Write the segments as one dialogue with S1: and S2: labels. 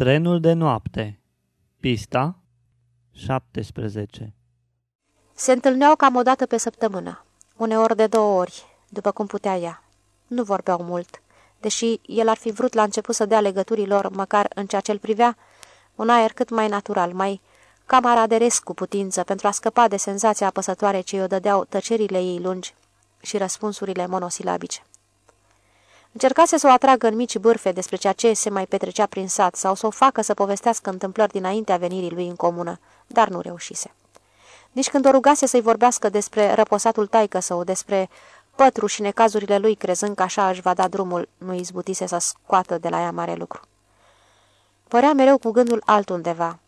S1: Trenul de noapte Pista 17
S2: Se întâlneau cam o dată pe săptămână, uneori de două ori, după cum putea ea. Nu vorbeau mult, deși el ar fi vrut la început să dea legăturilor, măcar în ceea ce îl privea, un aer cât mai natural, mai camaraderesc cu putință, pentru a scăpa de senzația apăsătoare ce îi o dădeau tăcerile ei lungi și răspunsurile monosilabice. Încercase să o atragă în mici bârfe despre ceea ce se mai petrecea prin sat sau să o facă să povestească întâmplări dinaintea venirii lui în comună, dar nu reușise. Nici când o rugase să-i vorbească despre răposatul taică său, despre pătru și necazurile lui, crezând că așa își va da drumul, nu izbutise să scoată de la ea mare lucru. Părea mereu cu gândul altundeva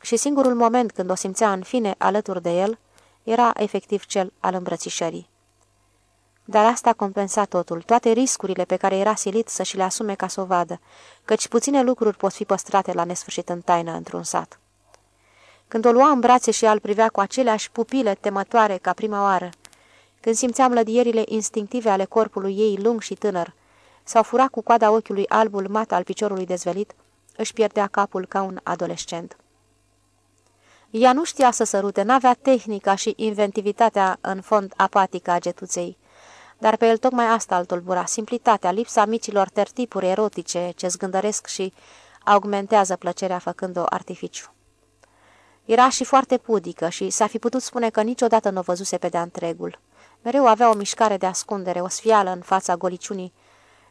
S2: și singurul moment când o simțea în fine alături de el era efectiv cel al îmbrățișării. Dar asta compensa totul, toate riscurile pe care era silit să și le asume ca să o vadă, căci puține lucruri pot fi păstrate la nesfârșit în taină într-un sat. Când o lua în brațe și al privea cu aceleași pupile temătoare ca prima oară, când simțea mlădierile instinctive ale corpului ei lung și tânăr, sau fura cu coada ochiului albul mat al piciorului dezvelit, își pierdea capul ca un adolescent. Ea nu știa să sărute, n-avea tehnica și inventivitatea în fond apatică a getuței dar pe el tocmai asta îl tulbura, simplitatea, lipsa micilor tertipuri erotice ce zgândăresc și augmentează plăcerea făcând-o artificiu. Era și foarte pudică și s-a fi putut spune că niciodată nu o văzuse pe de-a întregul. Mereu avea o mișcare de ascundere, o sfială în fața goliciunii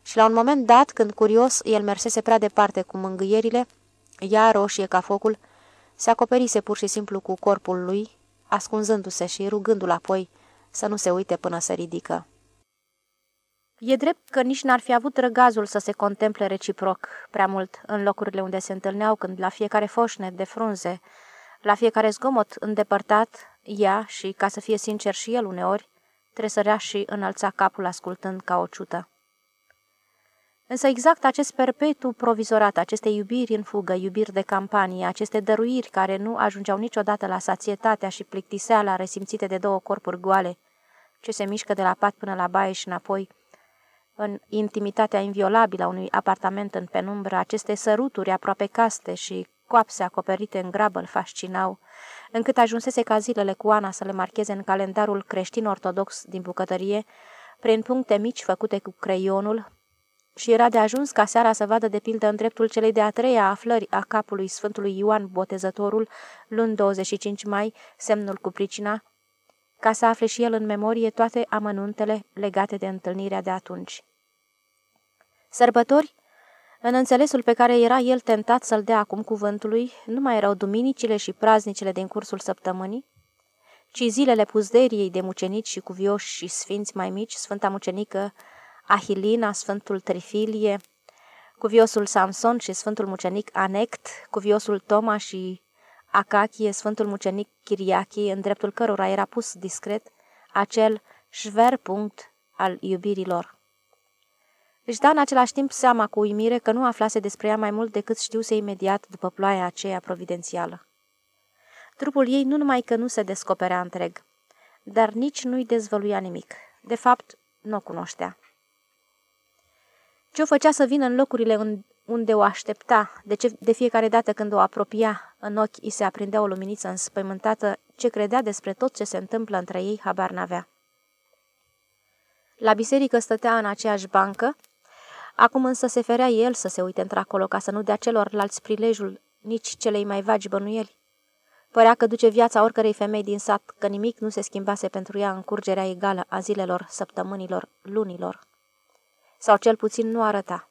S2: și la un moment dat, când curios, el mersese prea departe cu mângâierile, ea, roșie ca focul, se acoperise pur și simplu cu corpul lui, ascunzându-se și rugându-l apoi să nu se uite până se ridică. E drept că nici n-ar fi avut răgazul să se contemple reciproc prea mult în locurile unde se întâlneau când la fiecare foșnet de frunze, la fiecare zgomot îndepărtat, ea și, ca să fie sincer și el uneori, tresărea și înălța capul ascultând ca o ciută. Însă exact acest perpetu provizorat, aceste iubiri în fugă, iubiri de campanie, aceste dăruiri care nu ajungeau niciodată la sațietatea și plictiseala resimțite de două corpuri goale, ce se mișcă de la pat până la baie și înapoi, în intimitatea inviolabilă a unui apartament în penumbră, aceste săruturi aproape caste și coapse acoperite în grabă îl fascinau, încât ajunsese ca zilele cu Ana să le marcheze în calendarul creștin-ortodox din bucătărie, prin puncte mici făcute cu creionul, și era de ajuns ca seara să vadă de pildă în dreptul celei de-a treia aflări a capului Sfântului Ioan Botezătorul, luni 25 mai, semnul cu pricina, ca să afle și el în memorie toate amănuntele legate de întâlnirea de atunci. Sărbători, în înțelesul pe care era el tentat să-l dea acum cuvântului, nu mai erau duminicile și praznicile din cursul săptămânii, ci zilele puzderiei de mucenici și cuvioși și sfinți mai mici, Sfânta Mucenică Ahilina, Sfântul Trifilie, cuviosul Samson și Sfântul Mucenic Anect, cuviosul Toma și Acachie, Sfântul Mucenic Chiriachi, în dreptul cărora era pus discret acel șver punct al iubirilor. Își da în același timp seama cu uimire că nu aflase despre ea mai mult decât știuse imediat după ploaia aceea providențială. Trupul ei nu numai că nu se descoperea întreg, dar nici nu-i dezvăluia nimic. De fapt, nu o cunoștea. Ce o făcea să vină în locurile unde o aștepta, de, ce, de fiecare dată când o apropia, în ochi îi se aprindea o luminiță înspăimântată, ce credea despre tot ce se întâmplă între ei, habar n-avea. La biserică stătea în aceeași bancă, Acum însă se ferea el să se uite într-acolo ca să nu dea celorlalți prilejul nici celei mai vagi bănuieli. Părea că duce viața oricărei femei din sat, că nimic nu se schimbase pentru ea în curgerea egală a zilelor, săptămânilor, lunilor. Sau cel puțin nu arăta.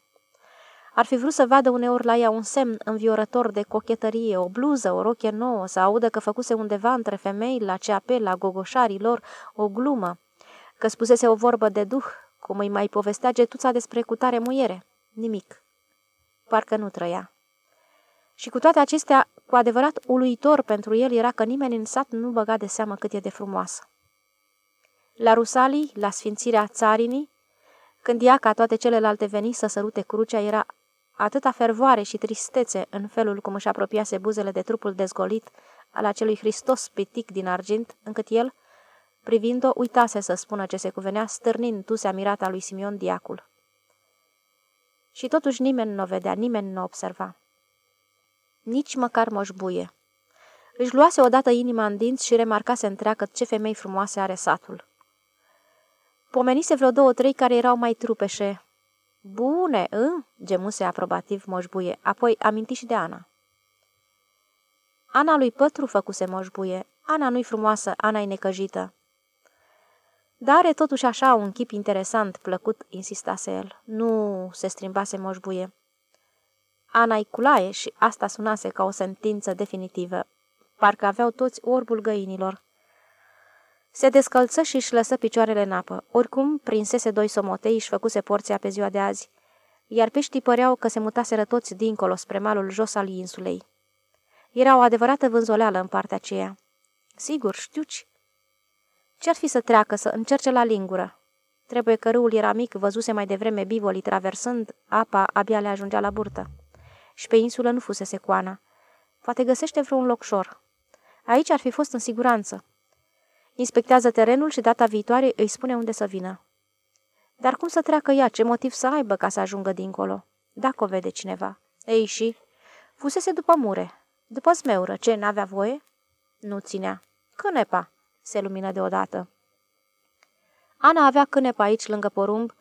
S2: Ar fi vrut să vadă uneori la ea un semn înviorător de cochetărie, o bluză, o roche nouă, să audă că făcuse undeva între femei, la CAP, la gogoșarii lor, o glumă, că spusese o vorbă de duh, cum îi mai povestea getuța despre cutare muiere. Nimic. Parcă nu trăia. Și cu toate acestea, cu adevărat uluitor pentru el era că nimeni în sat nu băga de seamă cât e de frumoasă. La Rusalii, la sfințirea țarinii, când ea, ca toate celelalte veni să sărute crucea, era atâta fervoare și tristețe în felul cum își apropiase buzele de trupul dezgolit al acelui Hristos pitic din argint, încât el, Privind-o, uitase să spună ce se cuvenea, stârnind tusea mirata lui Simion Diacul. Și totuși nimeni nu o vedea, nimeni nu o observa. nici măcar moșbuie. Își luase odată inima în dinți și remarcase întreagă ce femei frumoase are satul. Pomenise vreo două-trei care erau mai trupeșe. Bune, ă? gemuse aprobativ moșbuie, apoi aminti și de Ana. Ana lui Pătru făcuse moșbuie. Ana nu-i frumoasă, Ana-i necăjită. Dar are totuși așa un chip interesant, plăcut, insistase el. Nu se strimbase moșbuie. Ana-i culaie și asta sunase ca o sentință definitivă. Parcă aveau toți orbul găinilor. Se descălță și își lăsă picioarele în apă. Oricum, prinsese doi somotei și făcuse porția pe ziua de azi, iar peștii păreau că se mutaseră toți dincolo spre malul jos al insulei. Era o adevărată vânzoleală în partea aceea. Sigur, știuci. Ce-ar fi să treacă, să încerce la lingură? Trebuie că râul era mic, văzuse mai devreme bivolii traversând, apa abia le ajungea la burtă. Și pe insulă nu fusese coana. Poate găsește vreun locșor. Aici ar fi fost în siguranță. Inspectează terenul și data viitoare îi spune unde să vină. Dar cum să treacă ea? Ce motiv să aibă ca să ajungă dincolo? Dacă o vede cineva. Ei și? Fusese după mure. După smeură. Ce, n-avea voie? Nu ținea. Cânepa. Se lumină deodată. Ana avea cânepa aici, lângă porumb,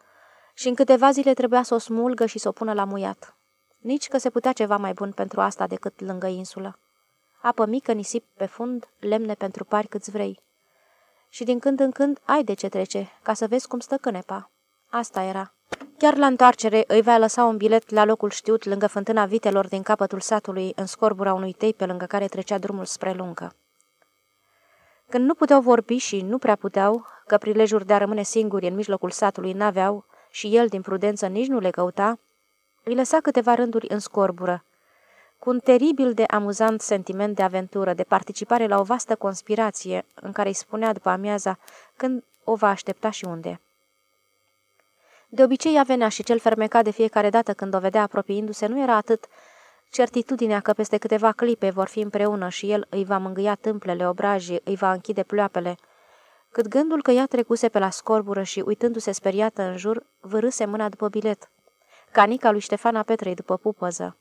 S2: și în câteva zile trebuia să o smulgă și să o pună la muiat. Nici că se putea ceva mai bun pentru asta decât lângă insulă. Apă mică, nisip pe fund, lemne pentru pari câți vrei și din când în când ai de ce trece, ca să vezi cum stă cânepa. Asta era. Chiar la întoarcere îi va lăsa un bilet la locul știut lângă fântâna vitelor din capătul satului, în scorbura unui tei pe lângă care trecea drumul spre lungă. Când nu puteau vorbi și nu prea puteau, că prilejuri de a rămâne singuri în mijlocul satului n-aveau și el, din prudență, nici nu le căuta, îi lăsa câteva rânduri în scorbură, cu un teribil de amuzant sentiment de aventură, de participare la o vastă conspirație, în care îi spunea după amiaza când o va aștepta și unde. De obicei ea venea și cel fermecat de fiecare dată când o vedea apropiindu-se nu era atât certitudinea că peste câteva clipe vor fi împreună și el îi va mângâia tâmplele, obrajii, îi va închide ploapele, cât gândul că ea trecuse pe la scorbură și, uitându-se speriată în jur, vârâse mâna după bilet. Canica lui Ștefana Petrei după pupăză.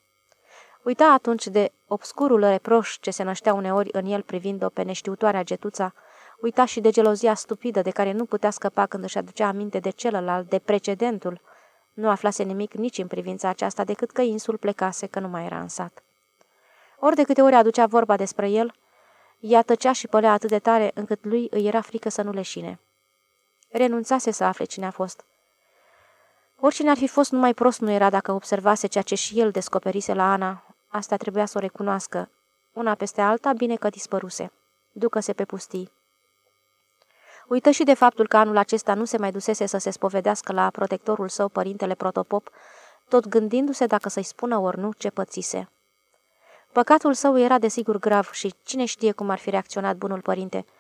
S2: Uita atunci de obscurul reproș ce se năștea uneori în el privind-o pe neștiutoarea getuța, uita și de gelozia stupidă de care nu putea scăpa când își aducea aminte de celălalt, de precedentul. Nu aflase nimic nici în privința aceasta decât că insul plecase, că nu mai era în sat. Ori de câte ori aducea vorba despre el, ea tăcea și pălea atât de tare încât lui îi era frică să nu leșine. Renunțase să afle cine a fost. Oricine ar fi fost numai prost nu era dacă observase ceea ce și el descoperise la Ana, Asta trebuia să o recunoască. Una peste alta, bine că dispăruse. Ducă-se pe pustii. Uită și de faptul că anul acesta nu se mai dusese să se spovedească la protectorul său, părintele protopop, tot gândindu-se dacă să-i spună ori nu ce pățise. Păcatul său era desigur grav și cine știe cum ar fi reacționat bunul părinte –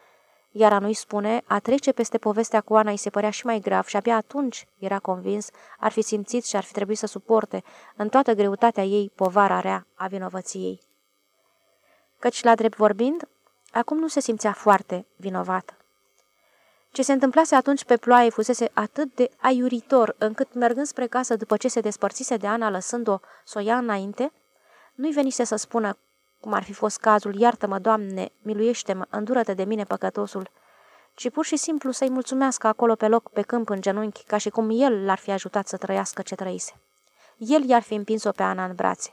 S2: iar a nu-i spune, a trece peste povestea cu Ana îi se părea și mai grav și abia atunci, era convins, ar fi simțit și ar fi trebuit să suporte, în toată greutatea ei, povara rea a vinovăției. Căci, la drept vorbind, acum nu se simțea foarte vinovată. Ce se întâmplase atunci pe ploaie fusese atât de aiuritor, încât, mergând spre casă după ce se despărțise de Ana, lăsând-o să o ia înainte, nu-i venise să spună cum ar fi fost cazul, iartă-mă, Doamne, miluiește-mă, îndură-te de mine, păcătosul, ci pur și simplu să-i mulțumească acolo pe loc, pe câmp, în genunchi, ca și cum el l-ar fi ajutat să trăiască ce trăise. El i-ar fi împins-o pe Ana în brațe.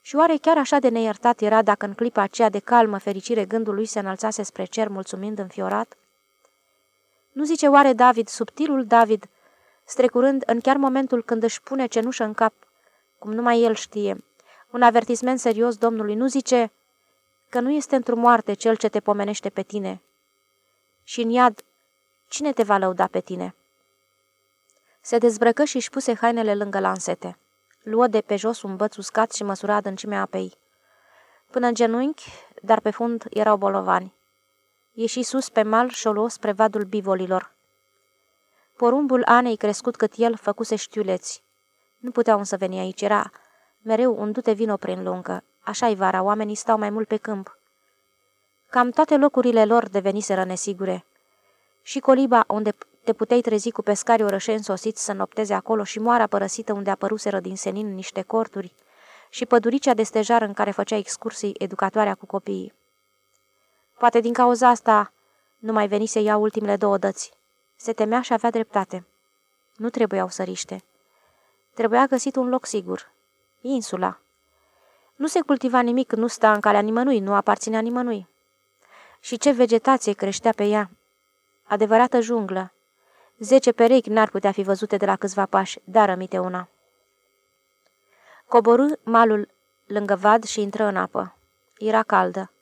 S2: Și oare chiar așa de neiertat era dacă în clipa aceea de calmă fericire gândul lui se înălțase spre cer mulțumind înfiorat? Nu zice oare David, subtilul David, strecurând în chiar momentul când își pune cenușă în cap, cum numai el știe, un avertisment serios Domnului nu zice că nu este într-o moarte cel ce te pomenește pe tine. Și în iad, cine te va lăuda pe tine? Se dezbrăcă și își puse hainele lângă lansete. Luă de pe jos un băț uscat și măsura adâncimea apei. Până în genunchi, dar pe fund erau bolovani. Ieși sus pe mal și o luă spre vadul bivolilor. Porumbul Anei crescut cât el făcuse știuleți. Nu puteau însă veni aici, era Mereu un dute vino prin lungă. Așa-i vara, oamenii stau mai mult pe câmp. Cam toate locurile lor deveniseră nesigure. Și coliba, unde te puteai trezi cu pescari orășeni sosiți să nopteze acolo și moara părăsită unde apăruseră din senin niște corturi, și păduricea de stejar în care făcea excursii educatoarea cu copiii. Poate din cauza asta nu mai veni să ia ultimele două dăți. Se temea și avea dreptate. Nu trebuiau săriște. Trebuia găsit un loc sigur. Insula. Nu se cultiva nimic, nu sta în calea nimănui, nu aparținea nimănui. Și ce vegetație creștea pe ea! Adevărată junglă. Zece perechi n-ar putea fi văzute de la câțiva pași, dar rămite una. Coborâ malul lângă vad și intră în apă. Era caldă.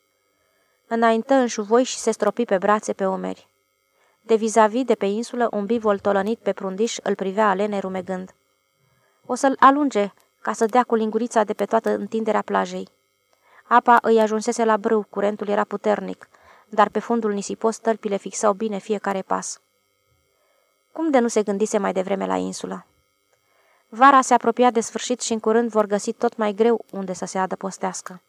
S2: Înaintă în șuvoi și se stropi pe brațe pe omeri. De vis-a-vis -vis de pe insulă, un bivol tolănit pe prundiș îl privea alene rumegând. O să-l alunge, ca să dea cu lingurița de pe toată întinderea plajei. Apa îi ajunsese la brâu, curentul era puternic, dar pe fundul nisipos tălpile fixau bine fiecare pas. Cum de nu se gândise mai devreme la insulă? Vara se apropia de sfârșit și în curând vor găsi tot mai greu unde să se adăpostească.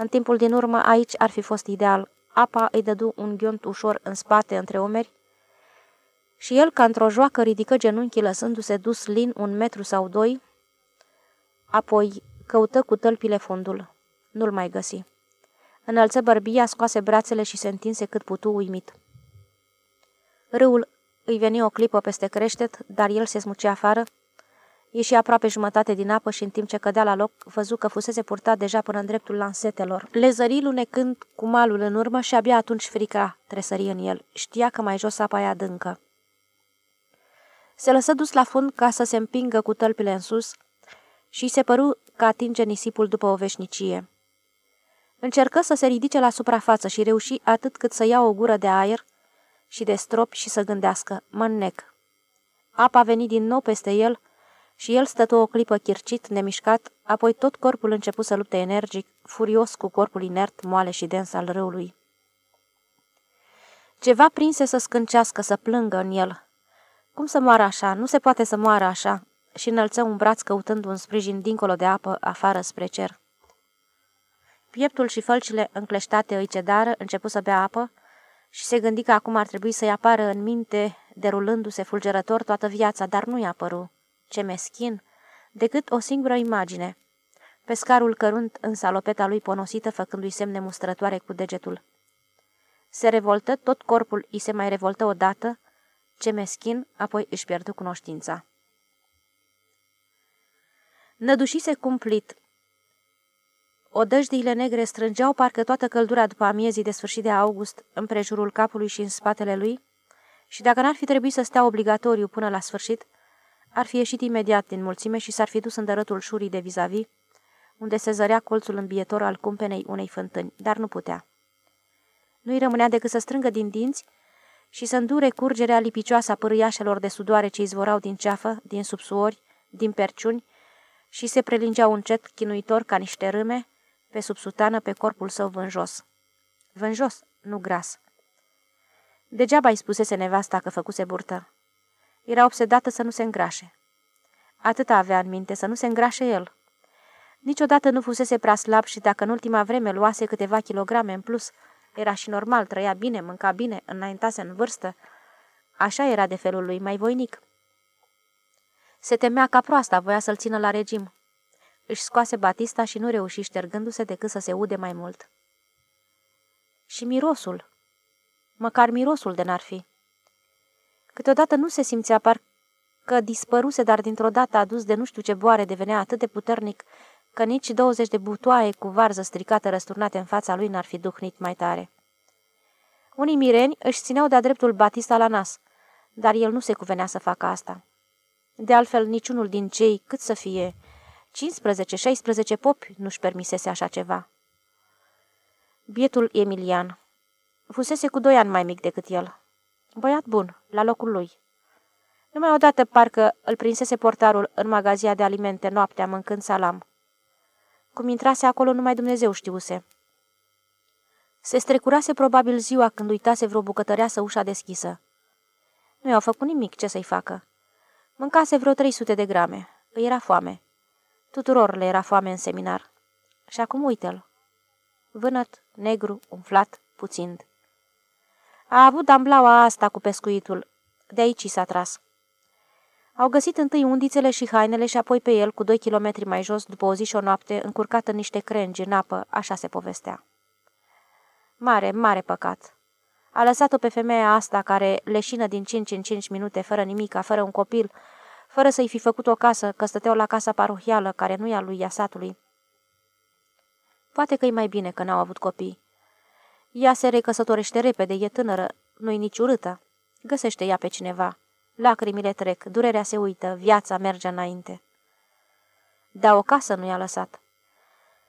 S2: În timpul din urmă aici ar fi fost ideal. Apa îi dădu un ghiont ușor în spate între omeri și el, ca într-o joacă, ridică genunchii lăsându-se dus lin un metru sau doi, apoi căută cu tălpile fundul. Nu-l mai găsi. Înălță bărbia, scoase brațele și se întinse cât putu uimit. Râul îi veni o clipă peste creștet, dar el se smucea afară, ieși aproape jumătate din apă și în timp ce cădea la loc, văzu că fusese purtat deja până în dreptul lansetelor. Le zări lunecând cu malul în urmă și abia atunci frica tresări în el. Știa că mai jos apa e adâncă. Se lăsă dus la fund ca să se împingă cu tălpile în sus și se păru că atinge nisipul după o veșnicie. Încercă să se ridice la suprafață și reuși atât cât să ia o gură de aer și de strop și să gândească, mă înnec. Apa veni din nou peste el și el stătu o clipă chircit, nemișcat, apoi tot corpul început să lupte energic, furios cu corpul inert, moale și dens al râului. Ceva prinse să scâncească, să plângă în el. Cum să moară așa? Nu se poate să moară așa. Și înălță un braț căutând un sprijin dincolo de apă, afară spre cer. Pieptul și fălcile încleștate îi cedară, început să bea apă și se gândi că acum ar trebui să-i apară în minte, derulându-se fulgerător toată viața, dar nu i-a apărut. Ce meschin! Decât o singură imagine. Pescarul cărunt în salopeta lui ponosită, făcându-i semne mustrătoare cu degetul. Se revoltă, tot corpul îi se mai revoltă odată, ce meschin, apoi își pierdu cunoștința. Nădușise cumplit, Odăjdiile negre strângeau parcă toată căldura după amiezii de sfârșit de august în prejurul capului și în spatele lui și dacă n-ar fi trebuit să stea obligatoriu până la sfârșit, ar fi ieșit imediat din mulțime și s-ar fi dus în dărătul șurii de vis-a-vis, -vis, unde se zărea colțul îmbietor al cumpenei unei fântâni, dar nu putea. Nu-i rămânea decât să strângă din dinți și să îndure curgerea lipicioasă a pârâiașelor de sudoare ce izvorau din ceafă, din subsuori, din perciuni și se prelingeau încet, chinuitor ca niște râme, pe sub sutană pe corpul său vânjos. Vânjos, nu gras. Degeaba îi spusese nevasta că făcuse burtă. Era obsedată să nu se îngrașe. Atâta avea în minte, să nu se îngrașe el. Niciodată nu fusese prea slab și dacă în ultima vreme luase câteva kilograme în plus, era și normal, trăia bine, mânca bine, înaintase în vârstă. Așa era de felul lui, mai voinic. Se temea ca proasta, voia să-l țină la regim. Își scoase Batista și nu reuși ștergându-se decât să se ude mai mult. Și mirosul. Măcar mirosul de n-ar fi. Câteodată nu se simțea parcă dispăruse, dar dintr-o dată adus de nu știu ce boare devenea atât de puternic că nici 20 de butoaie cu varză stricată răsturnate în fața lui n-ar fi duhnit mai tare. Unii mireni își țineau de-a dreptul Batista la nas, dar el nu se cuvenea să facă asta. De altfel, niciunul din cei, cât să fie, 15-16 popi nu-și permisese așa ceva. Bietul Emilian fusese cu doi ani mai mic decât el. Băiat bun, la locul lui. Numai odată parcă îl prinsese portarul în magazia de alimente noaptea mâncând salam. Cum intrase acolo, numai Dumnezeu știuse. Se strecurase probabil ziua când uitase vreo bucătăreasă ușa deschisă. Nu i-au făcut nimic, ce să-i facă. Mâncase vreo 300 de grame. Îi era foame. Tuturor le era foame în seminar. Și acum uite-l. Vânăt, negru, umflat, puțind. A avut damblaua asta cu pescuitul. De aici s-a tras. Au găsit întâi undițele și hainele și apoi pe el, cu doi kilometri mai jos, după o zi și o noapte, încurcat în niște crengi în apă, așa se povestea. Mare, mare păcat. A lăsat-o pe femeia asta care leșină din 5 în 5 minute, fără nimica, fără un copil, fără să-i fi făcut o casă, că stăteau la casa parohială, care nu e a lui Iasatului. Poate că e mai bine că n-au avut copii. Ea se recăsătorește repede, e tânără, nu-i nici urâtă. Găsește ea pe cineva. Lacrimile trec, durerea se uită, viața merge înainte. Dar o casă nu i-a lăsat.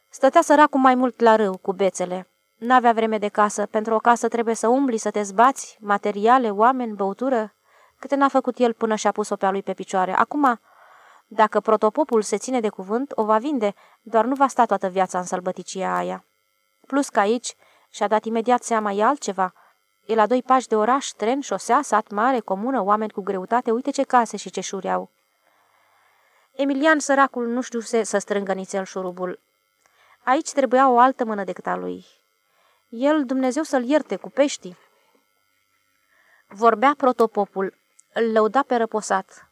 S2: Stătea săracul mai mult la râu, cu bețele. N-avea vreme de casă, pentru o casă trebuie să umbli, să te zbați, materiale, oameni, băutură. Câte n-a făcut el până și-a pus-o pe a lui pe picioare. Acum, dacă protopopul se ține de cuvânt, o va vinde, doar nu va sta toată viața în sălbăticia aia. Plus că aici și-a dat imediat seama e altceva. E la doi pași de oraș, tren, șosea, sat mare, comună, oameni cu greutate, uite ce case și ce șuri au. Emilian, săracul, nu știu să strângă nițel șurubul. Aici trebuia o altă mână decât a lui. El, Dumnezeu să-l ierte cu peștii. Vorbea protopopul, îl lăuda pe răposat.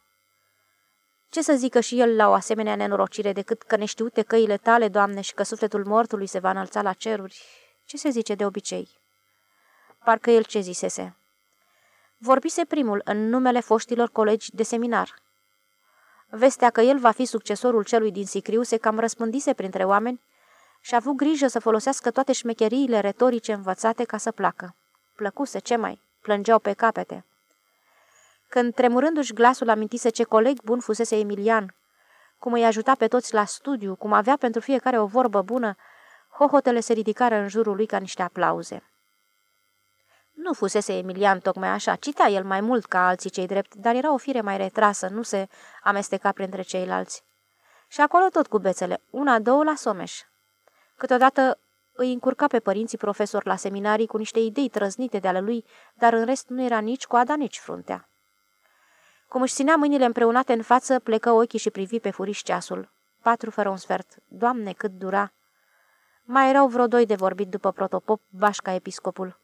S2: Ce să zică și el la o asemenea nenorocire decât că neștiute căile tale, Doamne, și că sufletul mortului se va înălța la ceruri? Ce se zice de obicei? Parcă el ce zisese. Vorbise primul în numele foștilor colegi de seminar. Vestea că el va fi succesorul celui din Sicriu se cam răspândise printre oameni și a avut grijă să folosească toate șmecheriile retorice învățate ca să placă. Plăcuse, ce mai? Plângeau pe capete. Când, tremurându-și glasul, amintise ce coleg bun fusese Emilian, cum îi ajuta pe toți la studiu, cum avea pentru fiecare o vorbă bună, hohotele se ridicară în jurul lui ca niște aplauze. Nu fusese Emilian tocmai așa, citea el mai mult ca alții cei drept, dar era o fire mai retrasă, nu se amesteca printre ceilalți. Și acolo tot cu bețele, una, două la Someș. Câteodată îi încurca pe părinții profesori la seminarii cu niște idei trăznite de ale lui, dar în rest nu era nici coada, nici fruntea. Cum își ținea mâinile împreunate în față, plecă ochii și privi pe furiș ceasul. Patru fără un sfert. Doamne, cât dura! Mai erau vreo doi de vorbit după protopop, bașca episcopul.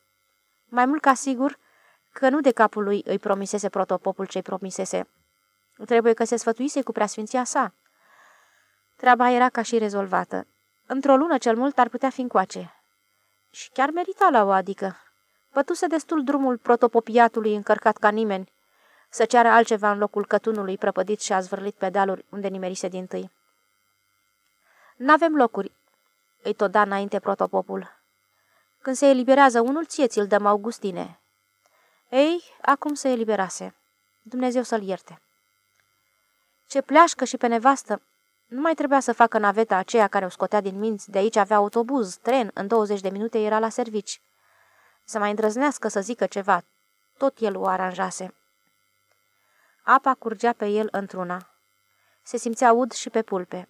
S2: Mai mult ca sigur că nu de capul lui îi promisese protopopul ce-i promisese. Trebuie că se sfătuise cu preasfinția sa. Treaba era ca și rezolvată. Într-o lună cel mult ar putea fi încoace. Și chiar merita la o adică. Pătuse destul drumul protopopiatului încărcat ca nimeni, să ceară altceva în locul cătunului prăpădit și a zvârlit pe dealuri unde nimerise din tâi. N-avem locuri, îi tot da înainte protopopul. Când se eliberează unul, ție ți-l dăm Augustine. Ei, acum se eliberase. Dumnezeu să-l ierte. Ce pleașcă și pe nevastă! Nu mai trebuia să facă naveta aceea care o scotea din minți, de aici avea autobuz, tren, în 20 de minute era la servici. Să mai îndrăznească să zică ceva, tot el o aranjase. Apa curgea pe el într-una. Se simțea ud și pe pulpe.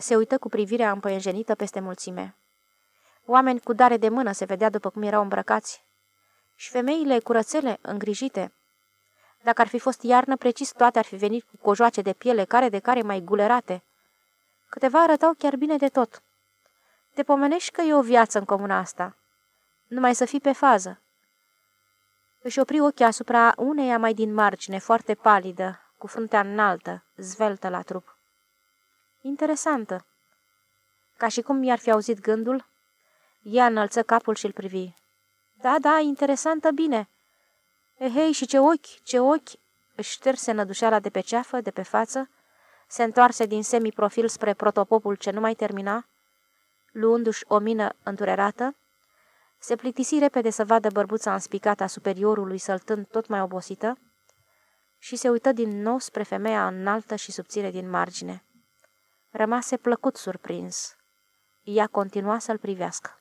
S2: Se uită cu privirea împăienjenită peste mulțime. Oameni cu dare de mână se vedea după cum erau îmbrăcați. Și femeile curățele, îngrijite. Dacă ar fi fost iarnă, precis toate ar fi venit cu cojoace de piele, care de care mai gulerate. Câteva arătau chiar bine de tot. Te pomenești că e o viață în comuna asta. Numai să fii pe fază. Își opri ochii asupra uneia mai din margine, foarte palidă, cu fruntea înaltă, zveltă la trup. Interesantă. Ca și cum mi-ar fi auzit gândul, ea înălță capul și-l privi. Da, da, interesantă, bine. Ehei, și ce ochi, ce ochi! Își șterse nădușeala de pe ceafă, de pe față, se întoarse din semiprofil spre protopopul ce nu mai termina, luându-și o mină înturerată, se plictisi repede să vadă bărbuța înspicată a superiorului săltând tot mai obosită și se uită din nou spre femeia înaltă și subțire din margine. Rămase plăcut surprins. Ea continua să-l privească.